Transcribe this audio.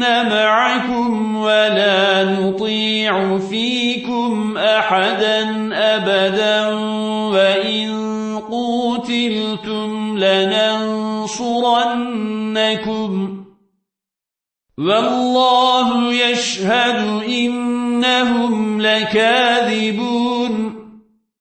معكم ولا نطيع فيكم أحدا أبدا وإن قوتلتم لننصرنكم والله يشهد إنهم لكاذبون